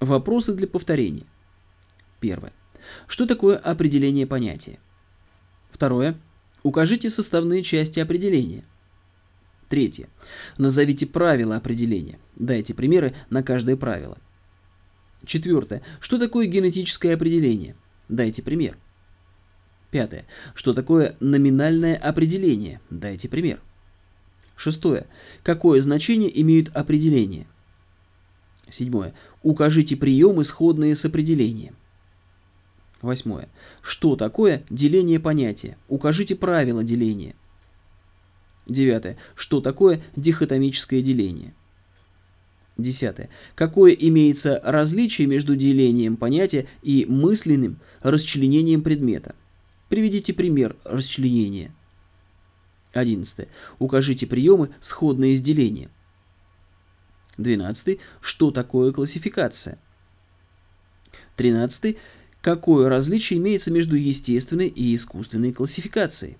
Вопросы для повторения. Первое. Что такое определение понятия? Второе. Укажите составные части определения. Третье. Назовите правила определения. Дайте примеры на каждое правило. Четвертое. Что такое генетическое определение? Дайте пример. Пятое. Что такое номинальное определение? Дайте пример. Шестое. Какое значение имеют определения? Седьмое. Укажите приемы, сходные с определением. Восьмое. Что такое деление понятия? Укажите правила деления. Девятое. Что такое дихотомическое деление? Десятое. Какое имеется различие между делением понятия и мысленным расчленением предмета? Приведите пример расчленения. Одиннадцатое. Укажите приемы, сходные с делением. Двенадцатый. Что такое классификация? Тринадцатый. Какое различие имеется между естественной и искусственной классификацией?